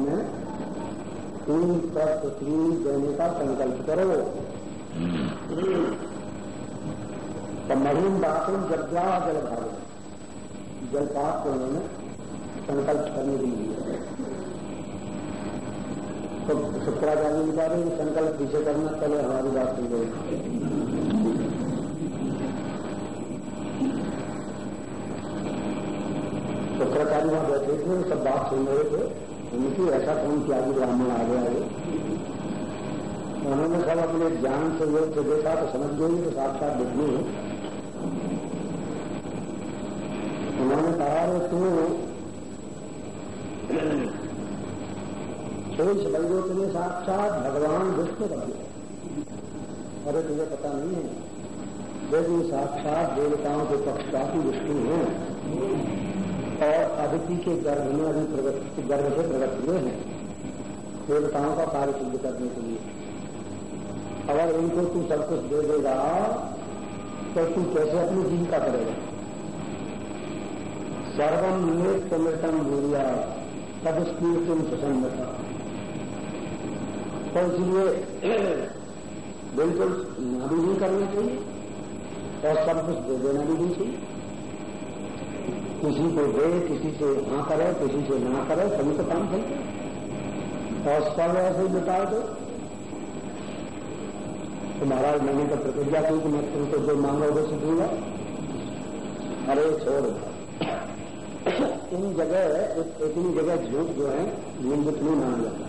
में तीन तत्व तीन देने का संकल्प करो। तो महीन दातुम जज्ञा जल भाग जलपात को उन्होंने संकल्प करने के लिए तो शुक्राचार्य बता रहे संकल्प पीछे करना पहले हमारी बात सुन गई शुक्राचार्य वहाँ बैठे थे, सब बात सुन रहे थे। उनकी ऐसा कौन किया कि ब्राह्मण आ गया आगे उन्होंने सब अपने ज्ञान से योग से देखा तो समझ गए तो साक्षात विष्णु उन्होंने कहा तू शेष बलदेव तुम्हें साक्षात भगवान विष्णु का अरे तुझे पता नहीं है यदि साक्षात देवताओं के पक्षपाती विष्णु हैं। अदिति के गर्भ में, अभी प्रगति गर्भ से प्रगत हुए हैं। देवताओं का कार्य सिद्ध करने के लिए। अगर इनको तू सब कुछ दे देगा तो तू कैसे अपनी जीविका करेगा? सर्वम निवेश मृतम भूलिया तब कीर्तन प्रसन्नता तो इसलिए बिल्कुल भी करनी चाहिए, और सब कुछ दे देना भी नहीं चाहिए। किसी को दे, किसी से हाँ करे, किसी से ना करे, सभी तो काम चलता और सब ऐसे बिता दो तो। महाराज, मैंने तो प्रतिज्ञा की कि मैं तुमको जो मांगो वो दूँगा। अरे, छोड़। इन जगह इतनी जगह झूठ जो है, निंदित नहीं मान जाता।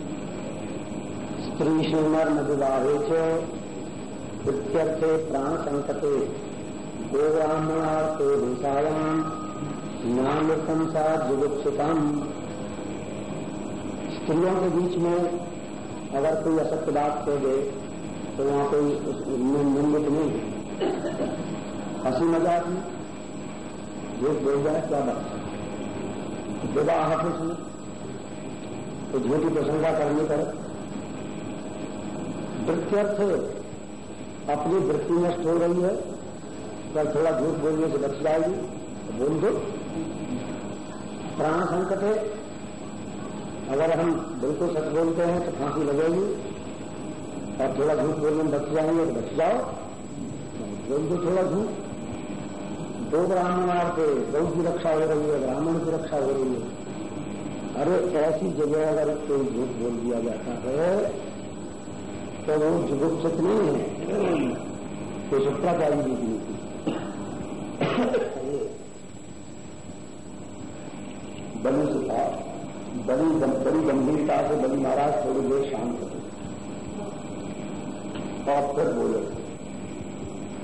स्त्री सुंदर न विवाहे प्रत्यर्थे प्राण संकटे गोब्राह्मणार्थे भूषायाम नाम संसार जुगुप्सुतम स्त्रियों के बीच में अगर कोई असत्य बात कह दे तो वहाँ कोई निंदित नहीं हँसी मज़ाक में झूठ बोल जाए, क्या बात विवाह हाफिस में तो झूठी प्रशंसा करने पर वृत्त्यर्थ, अपनी वृत्ति नष्ट हो रही है पर थोड़ा झूठ बोलने से बच जाएगी। तो बोल दो। प्राण संकट है। अगर हम बिल्कुल सच बोलते हैं तो फांसी लगेगी। और थोड़ा झूठ बोलने में बच जाएँगे तो बच जाओ। बोल दो थोड़ा झूठ। दो ब्राह्मण आपके गौ की रक्षा हो रही है, ब्राह्मण की रक्षा हो रही है। अरे ऐसी जगह अगर कोई झूठ बोल दिया जाता है तो वो जुगुप्सित नहीं है। तो जी की बलि से था बड़ी बड़ी गंभीरता से बलि महाराज थोड़ी देर शांत थे और फिर बोले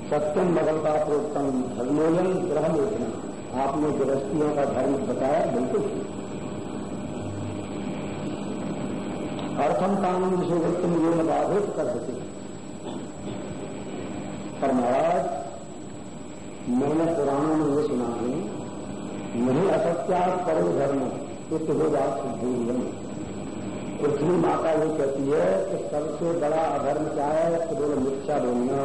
सत्यम मगलता प्रोत्तम धर्मोलन ग्रह योजना। आपने गृहस्थियों का धर्म बताया, बिल्कुल अर्थम कानून विषय में ये बाधित कर सके पर महाराज, मैंने पुराणों में ये सुना है नहीं असत्या करो धर्म इस हो बात सिद्धि। पृथ्वी माता ये कहती है कि सबसे बड़ा अधर्म क्या है? तो बोले मिथ्या बोलना।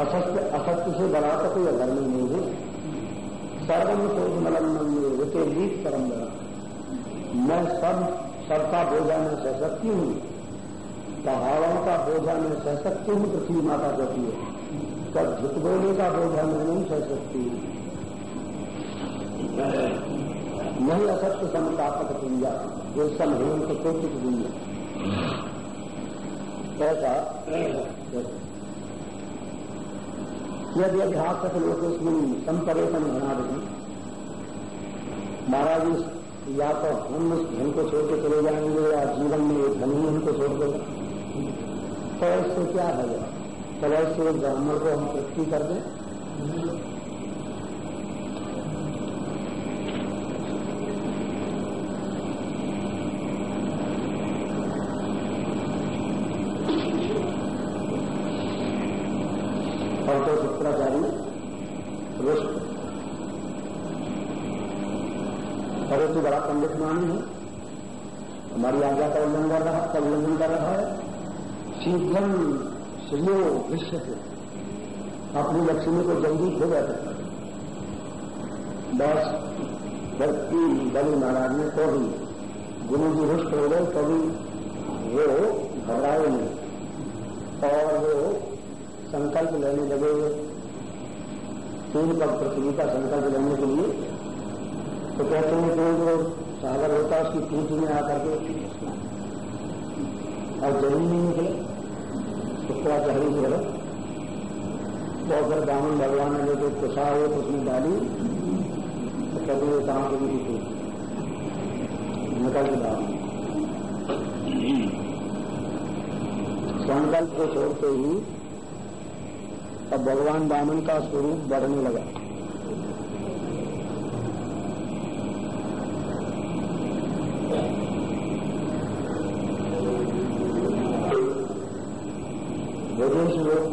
असत्य असत्य से बड़ा तो कोई अधर्म नहीं है। सर्वम शोध मलम विके लीप परम मैं सब, सबका बोझा में सह सकती हूँ। पहाड़ों का बोझा में सह सकती हूँ, पृथ्वी माता कहती है। तब झुट बोले का बोझा में नहीं सह सकती। नहीं असत्य समतापक दुनिया। जो समहीन तो कोटिक दुनिया। ऐसा यदि अभ्यास लोग उसमें संपरेतन बना रही महाराज इस या तो हम उस धन को छोड़ के चले जाएँगे, या जीवन में एक धन ही हमको छोड़ देगा तो इससे क्या है चलो इससे ब्राह्मण को हम तृप्ति कर दें शुक्राचार्य रुष्ट अरे तो बड़ा पंडित मानी है। हमारी आज्ञा का उल्लंघन कर रहा, का उल्लंघन कर रहा है। शीघ्र श्रियो विश्व से अपनी लक्ष्मी को जल्दी खो बैठे बस जबकि बलि महाराज ने तो भी गुरु जी रुष्ट हो गए तो भी वो घबराए नहीं। और वो संकल्प लेने लगे। तीन पग पृथ्वी का संकल्प लेने के लिए तो कहते हैं, जो जो सागर होता है उसकी टूट में आकर के और ज़मीन नहीं निकले तो थोड़ा चहरी से रहे तो अगर ब्राह्मण भगवान ने जो कुशा हो तो उसमें डाली तो कभी वो कहाँ को भी निकल के डाल संकल्प को छोड़ते ही अब भगवान बामन का स्वरूप बढ़ने लगा।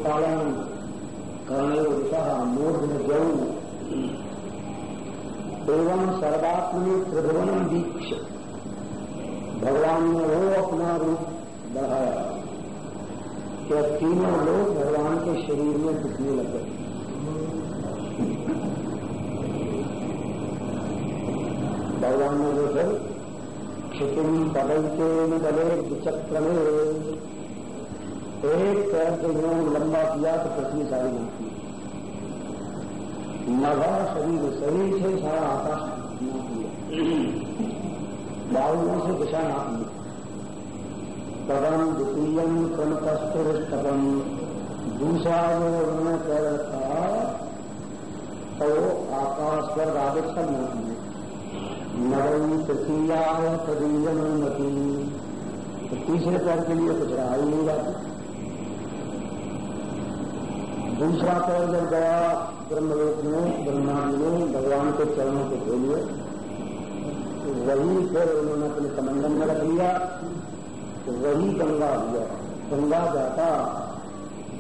पालन करने उत्साह मूर्ध जौ। एवं सर्वात्मनि त्रिभुवन दीक्ष भगवान ने वो अपना रूप बढ़ाया कि तीनों लोग भगवान के शरीर में दिखने लगे। भगवान ने जो है क्षितिम पदल के बले विचक्र एक पैर से उन्होंने लंबा किया तो पृथ्वी सारी नापी नभा शरीर शरीर से सारा आकाश बाहुओं से दिशा नाप पदम द्वितीयम कन कस्तुरस्तम दूसरा जो उन्होंने कह रखा तो आकाश पर सब नाप नवमी तृतीया तदीयन नती तो तीसरे पैर के लिए कुछ रहा ही नहीं जाता दूसरा पैर जब गया ब्रह्मलोक में ब्रह्मा जी ने भगवान के चरणों को धो लिए तो वही फिर उन्होंने अपने समंदन में रख लिया तो वही गंगा हुआ गंगा जाता,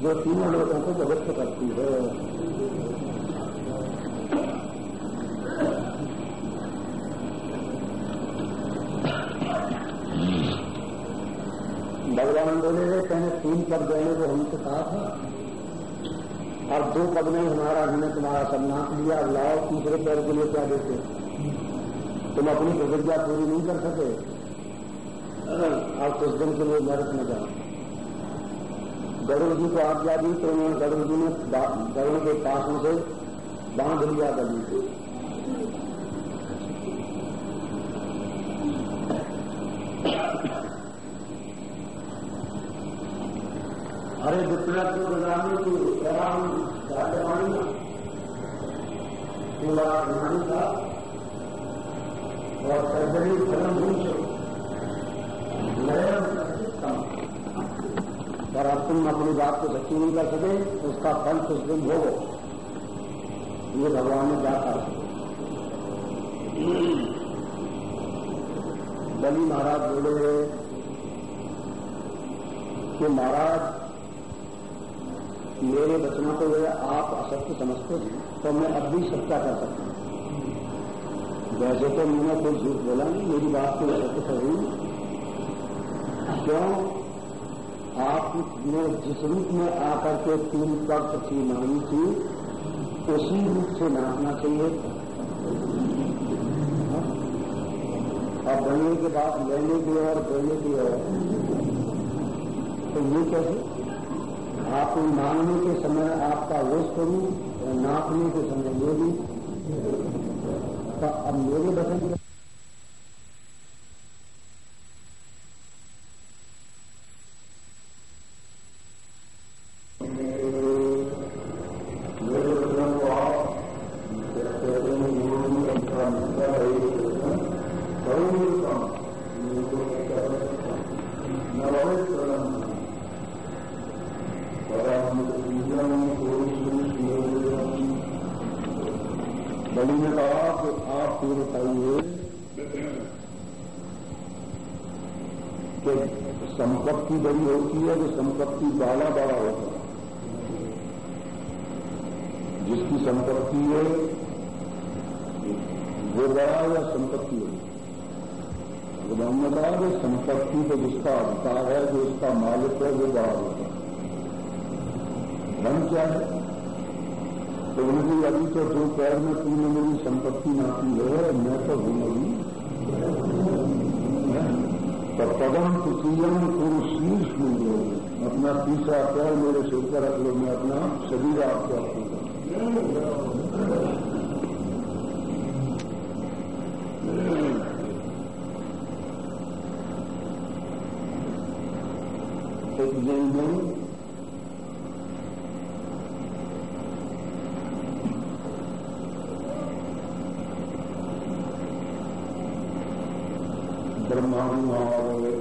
जो तीनों लोगों को पवित्र करती है। बोले कहने, तीन पद देने को हमसे कहा था और दो पद में हमारा, हमने तुम्हारा सम्मान लिया। लाओ, तीसरे पैर के लिए क्या देते तुम अपनी प्रतिज्ञा पूरी नहीं कर सके। और कुछ दिन के लिए नरक में जाओ। गरुड़ जी को आज्ञा दी तो उन्होंने गरुड़ जी ने गरुड़ के पासों से बाँध लिया गली को अरे विप्लव को राम राजवाणी पूरा था और सर्जरी धर्म और अब तुम अपनी बात को सच्ची नहीं कर सके, उसका फल कुछ दिन भोगो। ये भगवान ने कर बलि महाराज बोले कि महाराज मेरे वचनों को यदि आप असत्य समझते हैं तो मैं अब भी सत्या कर सकता हूँ। वैसे तो मैंने कोई झूठ बोला नहीं, मेरी बात को सत्य कर रही क्यों? आपने जिस रूप में आकर के तीन पक्ष थी मांगी थी उसी रूप से नापना चाहिए। और बनने के बाद लेने की और देने की और तो ये कैसे? आप मांगने के समय आपका वो स्वरूप नापने के समय ये कि आप ये बताइए कि संपत्ति बड़ी होती है तो संपत्ति बड़ा बड़ा होता है? जिसकी संपत्ति है, वो बड़ा या संपत्ति हो? तो ने कहा कि संपत्ति तो जिसका अधिकार है, जो इसका मालिक है, वो बड़ा होता है। धन क्या है? तो उनकी अभी तो जो पैर में तूने मेरी संपत्ति नापी है मैं तो हूँ अभी तो पदम तुसीयम पुरुष शीर्ष मिल अपना तीसरा पैर मेरे सिर पर रख लो, मैं अपना शरीर आपको रखूँगा नहीं ब्रह्मा जी वहाँ आ गए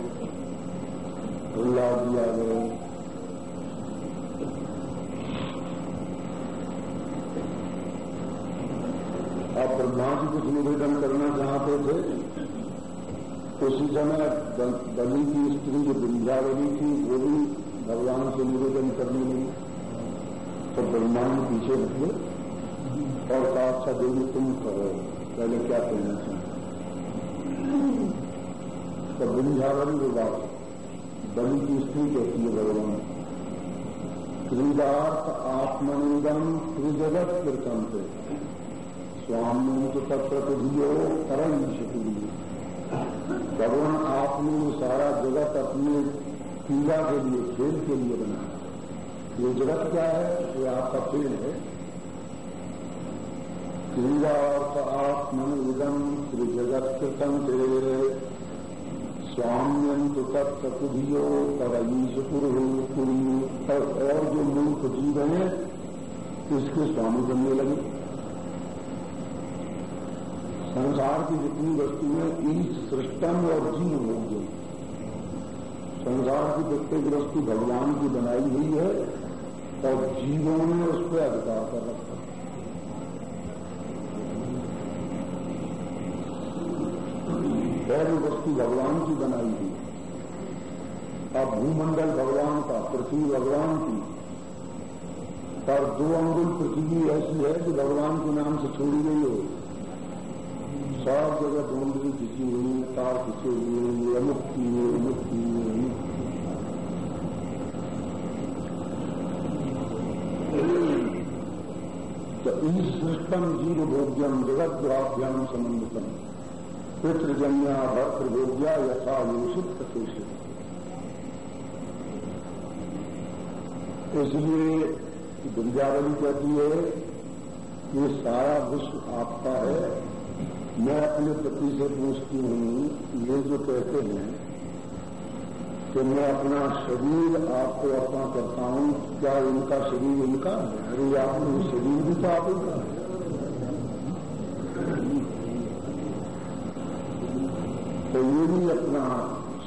प्रहलाद जी आ गए आप ब्रह्मा जी कुछ निवेदन करना चाहते थे? उसी समय बलि की स्त्री जो बिंध्यावली थी, वो भी भगवान से निवेदन करने लगी तो ब्रह्मांड पीछे निकले और कहा अच्छा देवी तुम करो। पहले क्या कहना चाहते तो बिंध्यावली वो बात बलि की स्त्री कहती है भगवान क्रीडार्थ आत्मनिगम त्रिजगत कीर्तन से। स्वामी तो तत्व परम शक्ति भगवान आपने सारा जगत अपने पीड़ा के लिए, खेल के लिए बनाया ये जगत क्या है? ये आपका खेल है। क्रीड़ा अर्थ आत्मन त्रिजगत श्री जगत कृतम तेरे स्वाम्यम तो तत्कुधियो परईश पुरु और जो मूर्ख जीव हैं इसके स्वामी बनने लगे। संसार की जितनी वस्तुएँ ईश, सृष्टम और जीव होंगे, संसार की प्रत्येक वस्तु भगवान की बनाई हुई है, और जीवों ने उस पर अधिकार कर रखा पहली वस्तु भगवान की बनाई हुई है। अब भूमंडल भगवान का, पृथ्वी भगवान की। पर दो अंगुल पृथ्वी ऐसी है कि भगवान के नाम से छोड़ी गई हो। सब जगह ढूंढी खिंची हुई तार खिंचे हुए अमुक की हुए अमुक की हुए तो इस सृष्टम जीव भोग्यम, जगत द्वाभ्याम संबंधितम पितृजन्या भोग्या यथा योषित प्रतिष्ठित इसलिए विद्यावली कहती है ये सारा विश्व आपका है। मैं अपने पति से पूछती हूँ, ये जो कहते हैं कि मैं अपना शरीर आपको अपना करता हूँ, क्या उनका शरीर इनका है? अरे आपने शरीर भी तो आप उनका है तो ये भी अपना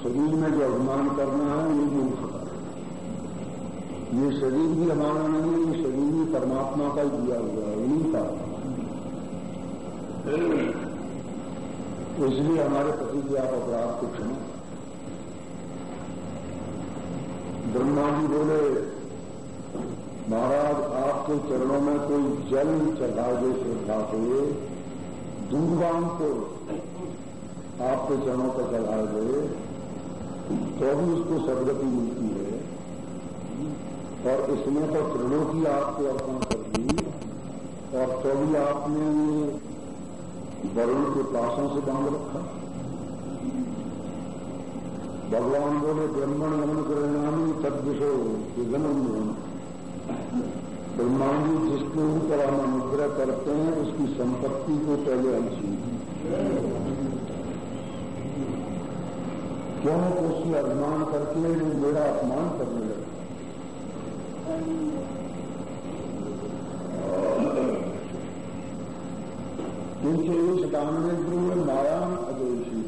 शरीर में जो अभिमान करना है, ये भी उनका ये शरीर भी हमारा नहीं है, ये शरीर भी परमात्मा का ही दिया हुआ है उन्हीं का। इसलिए हमारे पति के आप अपराध को क्षमा ब्रह्मा जी बोले, महाराज, आपके चरणों में कोई जल चढ़ा दे श्रद्धा से दूरवान को आपके चरणों पर चढ़ा दे तो भी उसको सदगति मिलती है। और इसमें तो तृणों की आपको अर्पण कर दी और तो आपने वरुण के पासों से बाँध रखा। भगवान बोले, ब्रह्मण यमन परिणामी तदविषो जन्म ब्रह्मांडी जिसके ऊपर हम अनुग्रह करते हैं, उसकी संपत्ति को पहले हम छीनते क्यों उसकी अभिमान करके वो मेरा अपमान करने लगे। नीचे इस कामनेन्द्र में माया अदेशी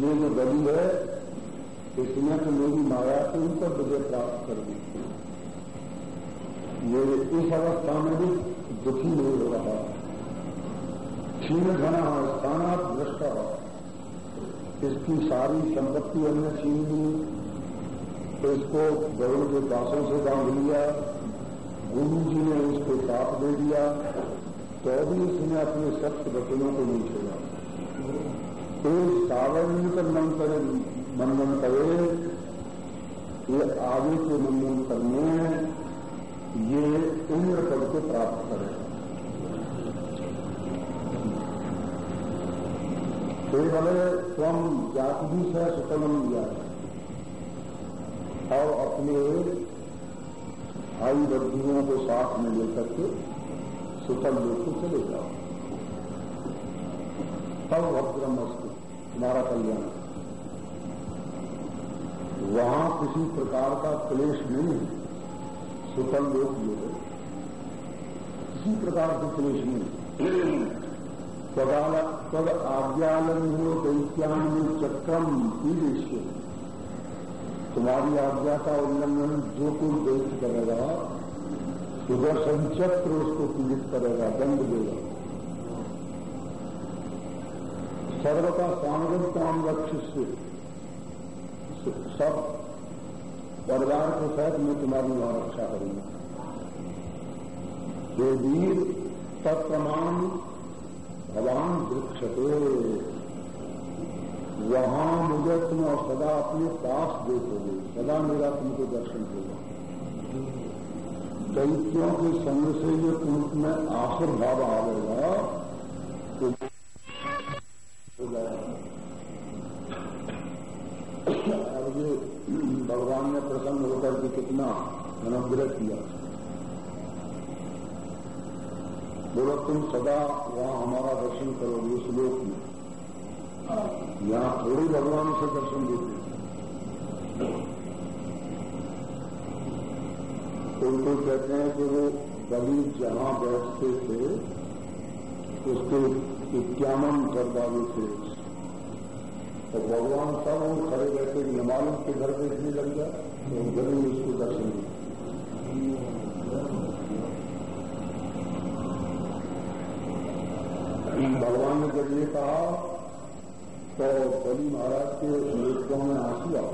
ये जो गली है, इसमें तो मेरी माया को उनको विजय प्राप्त कर दी। ये इस अवस्था में भी दुखी नहीं हो रहा। क्षीण घना स्थानात दृष्टा इसकी सारी संपत्ति हमने छीन ली इसको गरुड़ के पासों से बाँध लिया, गुरु जी ने उसको साथ दे दिया तो भी इसने अपने सत्य वचनों को नहीं छोड़ा। तो सावर्ण मन करे बंधन करे ये आगे के मंडन करने ये उम्र पद को प्राप्त करे। केवल स्वम जाति से सुकलम दिया और अपने भाई बंधुओं को साथ में लेकर के सुतल को चले जाओ। तब भद्रम वस्तु तुम्हारा कल्याण। वहाँ किसी प्रकार का क्लेश नहीं है। सुतल लोग जो है, किसी प्रकार के क्लेश नहीं तद आज्ञालन हो दैत्यान चक्रम ईदेश तुम्हारी आज्ञा का उल्लंघन जो कोई दैत्य करेगा, सुदर्शन चक्र उसको पीड़ित करेगा, दंड देगा। सर्व का काम लक्ष्य से सब परिवार के साथ मैं तुम्हारी वहाँ रक्षा करूँगा। वीर तत्प्रमाण भगवान वृक्ष वृक्षते वहाँ मुझे तुम और सदा अपने पास देखोगे। सदा मेरा तुमको दर्शन होगा। दैत्यों के संग से जो तुम आसुर भाव आवेगा तो अब ये भगवान ने प्रसन्न होकर के कितना अनुग्रह किया बोलो तुम सदा वहाँ हमारा दर्शन करोगे उस लोक में। यहाँ थोड़ी भगवान से दर्शन देते कोई कहते हैं कि वो कभी जहाँ बैठते थे, उसके इक्यावन करदावे थे। तो भगवान सब खड़े रहते हिमालय के घर इतनी लग गया तो ज़रूर उसको दर्शन भगवान ने जब ये कहा तो बली महाराज के नेत्रों में आँसू आ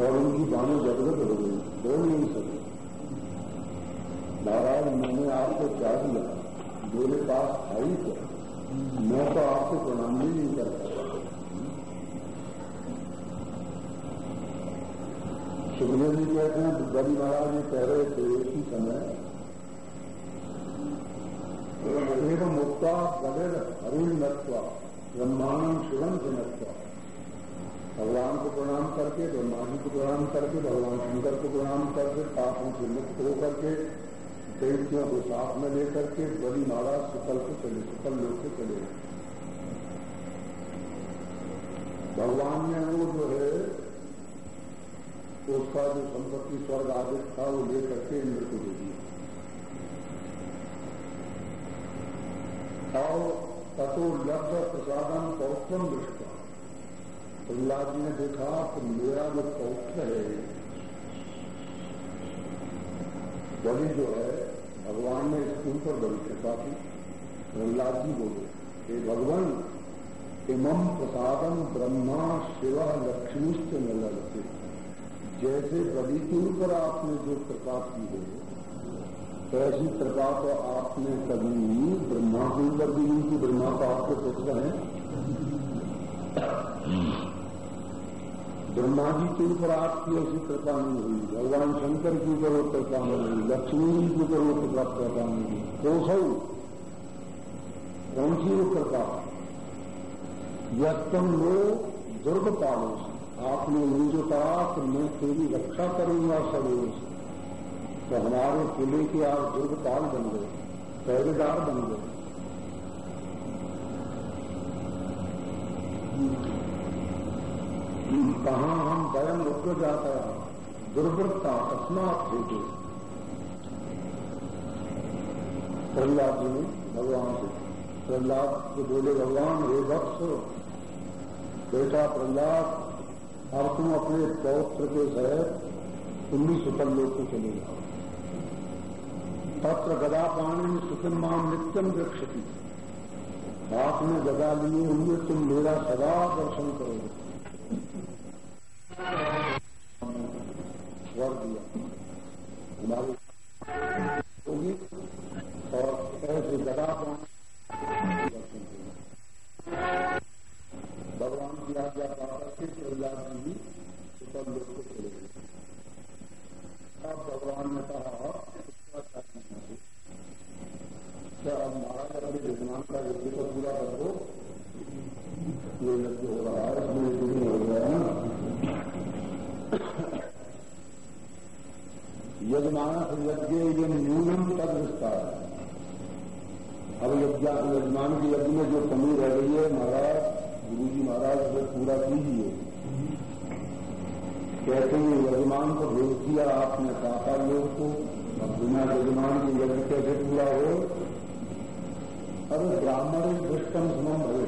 और उनकी बाणी जगरत हो गई, बोल नहीं सके। महाराज, मैंने आपको क्या दिया? मेरे पास आई क्या? मैं तो आपको प्रणाम भी नहीं कर सकता। सुखदेव जी कहते हैं बड़ी महाराज, ये कह रहे थे इसी समय मुक्ता बदल हरिण नत्वा ब्रह्मांड शिवम से नत्वा भगवान को प्रणाम करके ब्रह्मा जी को प्रणाम करके, भगवान शंकर को प्रणाम करके, पापों से मुक्त होकर के, दैत्यों को साथ में लेकर के बड़ी महाराज सुकल को चले सुकल लोग से चले। भगवान ने वो जो है, उसका जो संपत्ति, स्वर्ग आदित था, वो लेकर के इंद्र को दे दिया। और तथो लब्ध प्रसादन पौत्रम दृष्टा प्रहलाद जी ने देखा कि मेरा जो पौत्र है बलि जो है, भगवान ने स्कूल पर बलि कृपा की। प्रहलाद जी बोले, हे भगवान इमम प्रसादम ब्रह्मा शिवा लक्ष्मीश्च न लड़ते जैसे बलि के ऊपर आपने जो कृपा की है ऐसी कृपा तो आपने कभी ब्रह्मा के ऊपर भी नहीं की ब्रह्मा तो आपके पुत्र हैं। ब्रह्मा जी के ऊपर आपकी ऐसी कृपा नहीं हुई। भगवान शंकर के ऊपर वो कृपा नहीं हुई, लक्ष्मी जी के ऊपर वो कृपा नहीं हुई। कोसौ कौन सी वो कृपा यम लो दुर्ग पालो आपने जो कहा कि मैं तेरी रक्षा करूँगा सदैव से तो हमारे किले के आप दुर्ग पाल बन गए, पहरेदार बन गए। कहा हम वयम रुक जाता है दुर्वृत्ता तस्मात भेजे। प्रहलाद जी ने भगवान से, प्रहलाद को बोले, भगवान, हे वत्स, बेटा प्रहलाद, अब तुम अपने पौत्र के सहित उन्नीस लोग को चले जाओ। तत्र गदा में सुखम माम नित्यम वृक्षति हाथ में गदा लिए हुए तुम मेरा सदा दर्शन करोगे। वर दिया। हमारी होगी और ऐसे गदा दर्शन भगवान की आज्ञा पाकर के प्रहलाद जी सुतल लोग को चले गए अब भगवान ने कहा क्या अब महाराज अपने विद्वान का यज्ञ को पूरा कर दो ये यज्ञ हो रहा है इसमें यज्ञ हो गया है ना यजमान यज्ञ ये न्यूनम तद विस्तार है अब यज्ञ यजमान के यज्ञ में जो कमी रह गई है महाराज गुरु जी महाराज वो पूरा कीजिए कहते हैं यजमान को भेज दिया आपने पापा लोग को अब बिना यजमान के यज्ञ कैसे पूरा हो अरे ब्राह्मण एक दृष्टम समम भरे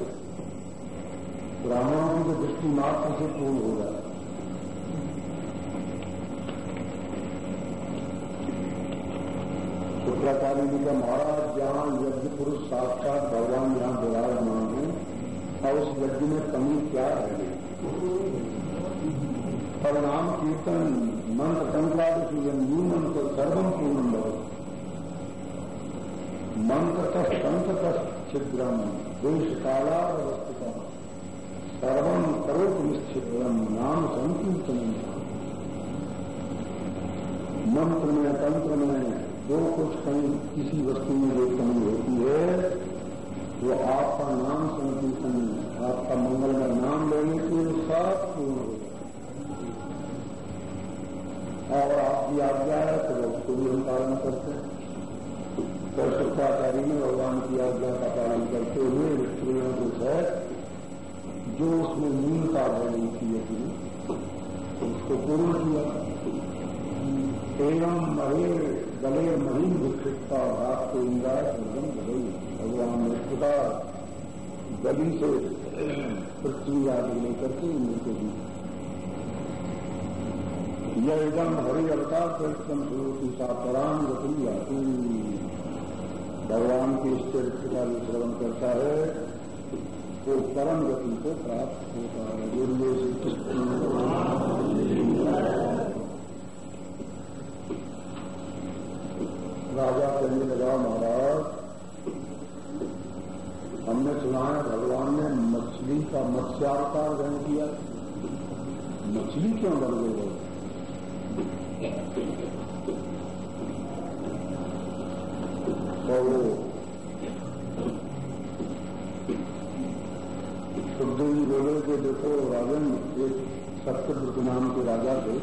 ब्राह्मणों की तो दृष्टि मात्र से पूर्ण हो जाए शुक्राचार्य जी का महाराज जहाँ यज्ञ पुरुष साक्षात भगवान जहाँ विराजमान है, और उस यज्ञ में कमी क्या है परिणाम, कीर्तन, मंत्र संक्रांत न्यूनम तो सर्वम पूर्ण भवत। मंत्र संत छिद्रम देश काला कालावस्थितम सर्वम करोत निश्चिद्रम नाम संकीर्तन। मंत्र में, तंत्र में जो कुछ कहीं किसी वस्तु में जो कमी होती है, वो आपका नाम संकीर्तन आपका मंगल का नाम लेने के साथ पूर्ण हो और आपकी आज्ञा है तो उसको भी हम पालन करते हैं। तो शुक्राचार्य ने भगवान की आज्ञा का पालन करते हुए स्त्रियों के साथ जो उसमें न्यूनता रही थी अपनी, उसको पूर्ण किया। एवं महे गले महीन विक्षिप्ता रात को इंद्रा सर्वम गई भगवान ने खुदा गली से पृथ्वी आदि लेकर के इंद्र को दी। यह एकदम हरि अवतार प्रस्तम स्वरूपी सा पराम गति आती भगवान के इस चरित्र का जो श्रवण करता है वो परम गति को प्राप्त होता है। गुरु राजा कहने लगा महाराज, हमने सुना है भगवान ने मछली का मत्स्यावतार ग्रहण किया। मछली क्यों बन गई तो सुखदेव जी बोले कि देखो राजन एक सत्यव्रत नाम के राजा थे।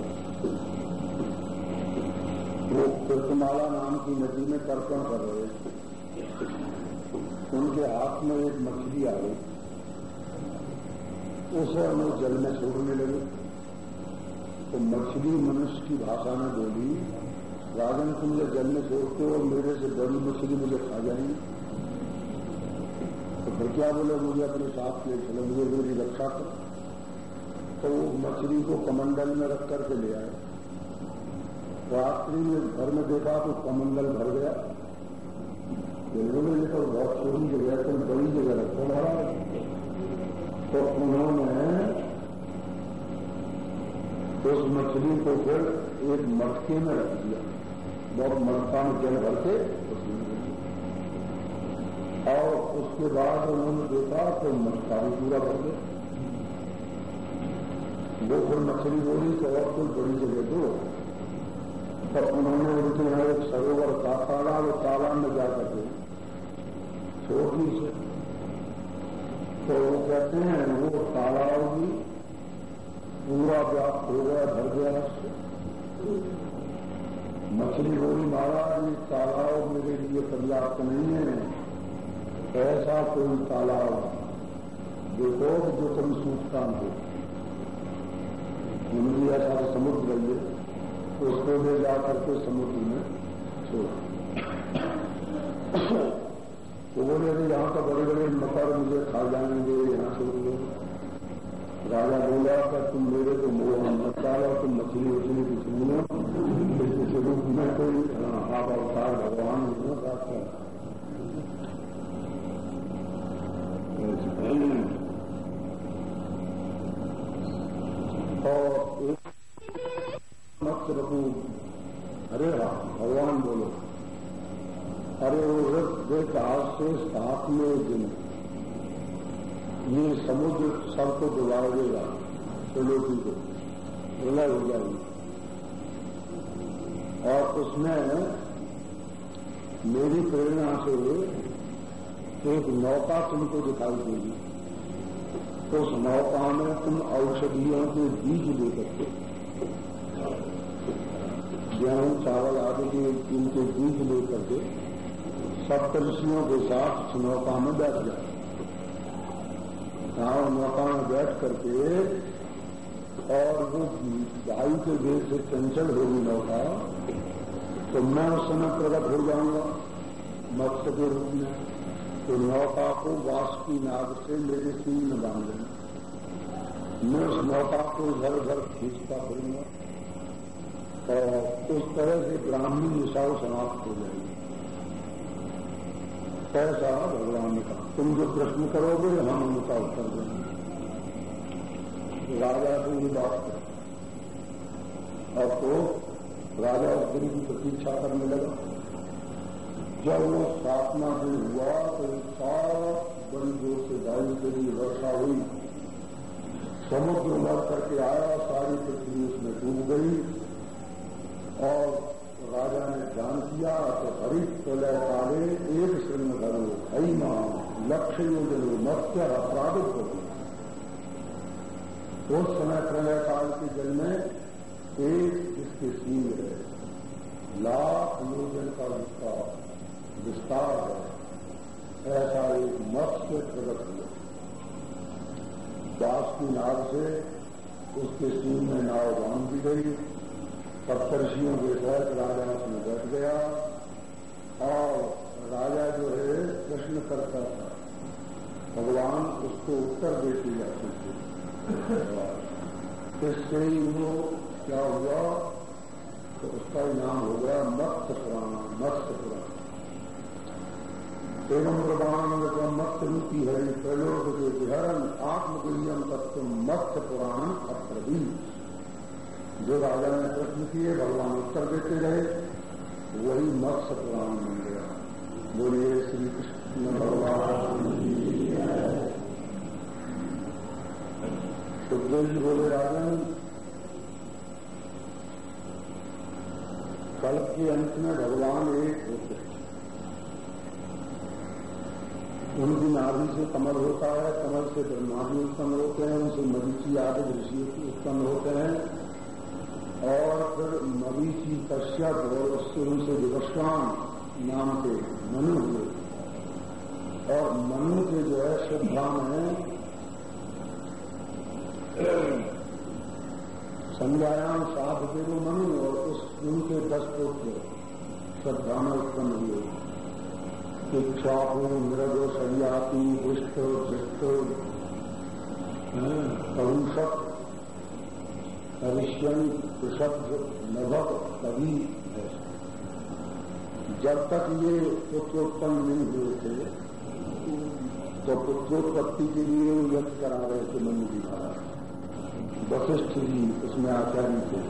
वो कृतमाला नाम की नदी में तर्पण कर रहे उनके हाथ में एक मछली आ गई। उसे हमें जल में छोड़ने लगे। तो मछली मनुष्य की भाषा में बोली, राजन, तुम ये जल में छोड़ते हो, मेरे से बड़ी मछली मुझे खा जाएँगी। तो फिर क्या बोले, मुझे अपने साथ ले चलो, मुझे मेरी रक्षा कर। तो मछली को कमंडल में रख करके ले आए। रात्रि में घर में देखा तो कमंडल भर गया। बोले ये तो बहुत छोटी जगह तुम बड़ी जगह रखो महाराज। तो उन्होंने उस मछली को फिर एक मटके में रख दिया। बहुत मटका में जल भर के और उसके बाद उन्होंने देखा तो मटका भी पूरा भर गया। वो फिर मछली बोली तो और कोई बड़ी जगह दो। तो उन्होंने उनके यहाँ एक सरोवर का तालाब तालाब में जाकर के छोटी से तो वो कहते हैं, वो तालाब भी पूरा व्याप्त हो गया, भर गया मछली बोली महाराज ये तालाब मेरे लिए पर्याप्त नहीं है। ऐसा कोई तालाब देखो जो कभी सूखता हो। उनकी ऐसा समुद्र है उसको ले जा करके समुद्र में छोड़ा। तो बोले यहाँ तो बड़े बड़े मकर मुझे खा जाएँगे, यहाँ छोड़ दो राजा बोला कि तुम मेरे को मोह मत डालो, तुम मछली उछली कुछ हो इस रूप में कोई आप अवतार भगवान नहीं हो। और एक रखू अरे राम, भगवान बोलो। अरे वो आज से सातवें दिन ये समुद्र सबको डुबा देगा त्रिलोकी को प्रलय हो। जाएगी और उसमें मेरी प्रेरणा से एक नौका तुमको दिखाई देगी। उस नौका में तुम औषधियों के बीज लेकर के गेहूँ चावल आदि के इनके बीज लेकर के सप्तषियों के साथ नौका में बैठ जाए। गाँव नौका में बैठ करके और वो वायु के देह से चंचल होगी नौका तो मैं उस समय प्रकट हो जाऊँगा मत्स्य के रूप में। तो नौका को वाष्पी नाग से मेरे सीन में बाँध। देना मैं उस नौका को इधर उधर खींचता फिरूँगा। और उस तरह से ब्राह्मणी निशाओं समाप्त हो जाएगी। ऐसा भगवान ने कहा, तुम जो प्रश्न करोगे, हम उनका उत्तर देंगे। राजा से ये बात कर। और तो राजा उस दिन की प्रतीक्षा करने लगा। जब वो स्थापना दिन हुआ तो सारा बड़ी ज़ोर से वायु के लिए वर्षा हुई। समुद्र मर करके आया, सारी पृथ्वी उसमें डूब गई। और राजा ने ध्यान किया तो हरित प्रलय काले एक श्रृंग धरो हई माँ लक्ष्य योजनो मत्स्य अपराधित हो गया। उस समय प्रलय काल के जल में एक इसके सीन है, लाख योजन का उसका विस्तार है, ऐसा एक मत्स्य प्रकट हुआ। दास की नाव से उसके सीन में नाव बाँध दी गई। सप्तर्षियों के साथ राजा उसमें बैठ गया और राजा जो है प्रश्न करता था। भगवान उसको उत्तर देते जाते थे। इससे ही वो क्या हुआ? तो उसका नाम हो गया मत्स्य पुराण मत्स्य पुराण। एवं प्रमाण मत्स्य रूपी है, प्रयोग के विहरण आत्मगुरियम तत्व मत्स्य पुराण अप्रदीप जो राजा ने प्रश्न किए, भगवान उत्तर देते रहे, वही मत्स्य पुराण बन गया बोलिए श्री कृष्ण भगवान। सुखदेव जी बोले राजन कल के अंत में भगवान एक होते हैं। उनकी नाभि से कमल होता है, कमल से ब्रह्मा उत्पन्न होते हैं, उनसे मरीची आदि ऋषि उत्पन्न होते हैं। और फिर मरीची कश्यप और उससे उनसे विवस्वान नाम के मनु हुए। और मनु के जो है श्रद्धा है। संज्ञायाम साध देव मनु और उस उनके दस पुत्र श्रद्धा में उत्पन्न हुए। इच्छापु मृग सरियाती, दुष्ट जिष्ट करुषक हरिश्यन ऋषभ नभक कवि है। जब तक ये पुत्रोत्पन्न नहीं हुए थे तो पुत्रोत्पत्ति के लिए वो यज्ञ करा रहे थे मनु जी महाराज। वशिष्ठ जी उसमें आचार्य थे।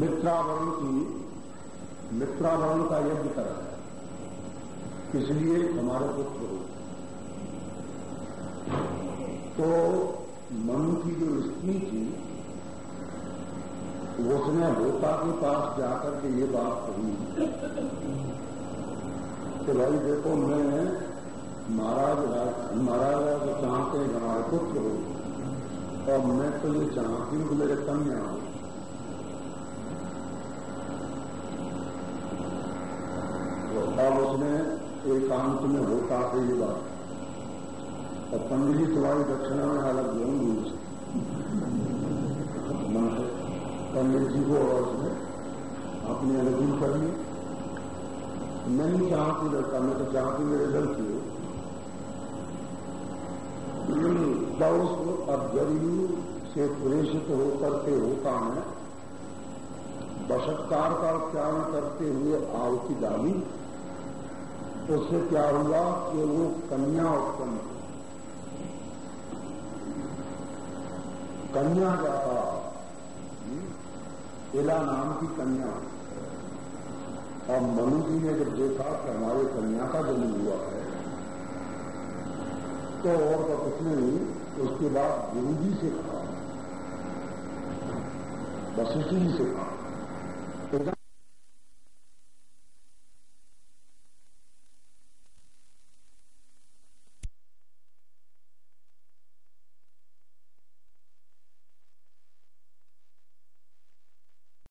मित्रावरण की मित्रावरण का यज्ञ करा। इसलिए हमारे पुत्र हो तो मनु की जो स्त्री थी, उसने होता के पास जाकर के ये बात कही। कि भाई देखो, मैं महाराज महाराज को चाहते हैं हमारे पुत्र हो। और मैं तो ये चाहती हूँ मेरे कन्या हो। तो अब उसने एकांत में होता से ये बात और पंडित जी तुम्हारी दक्षिणा में हालत अलग देंगे पंडित जी को और उसने अपनी अनुकूल कर ली मैं नहीं चाहती लड़का मैं तो चाहती मेरे लड़की हो। अब गरीबी से प्रेषित होकर के होता है। बशत्कार का उच्चारण करते हुए आवती डाली। उससे क्या हुआ कि वो कन्या उत्पन्न कन्या जाता इला नाम की कन्या। और मनु जी ने जब देखा कि हमारे कन्या का जन्म हुआ है तो और तो कुछ नहीं, उसके बाद गुरु जी से कहा वशिष्ठ जी से कहा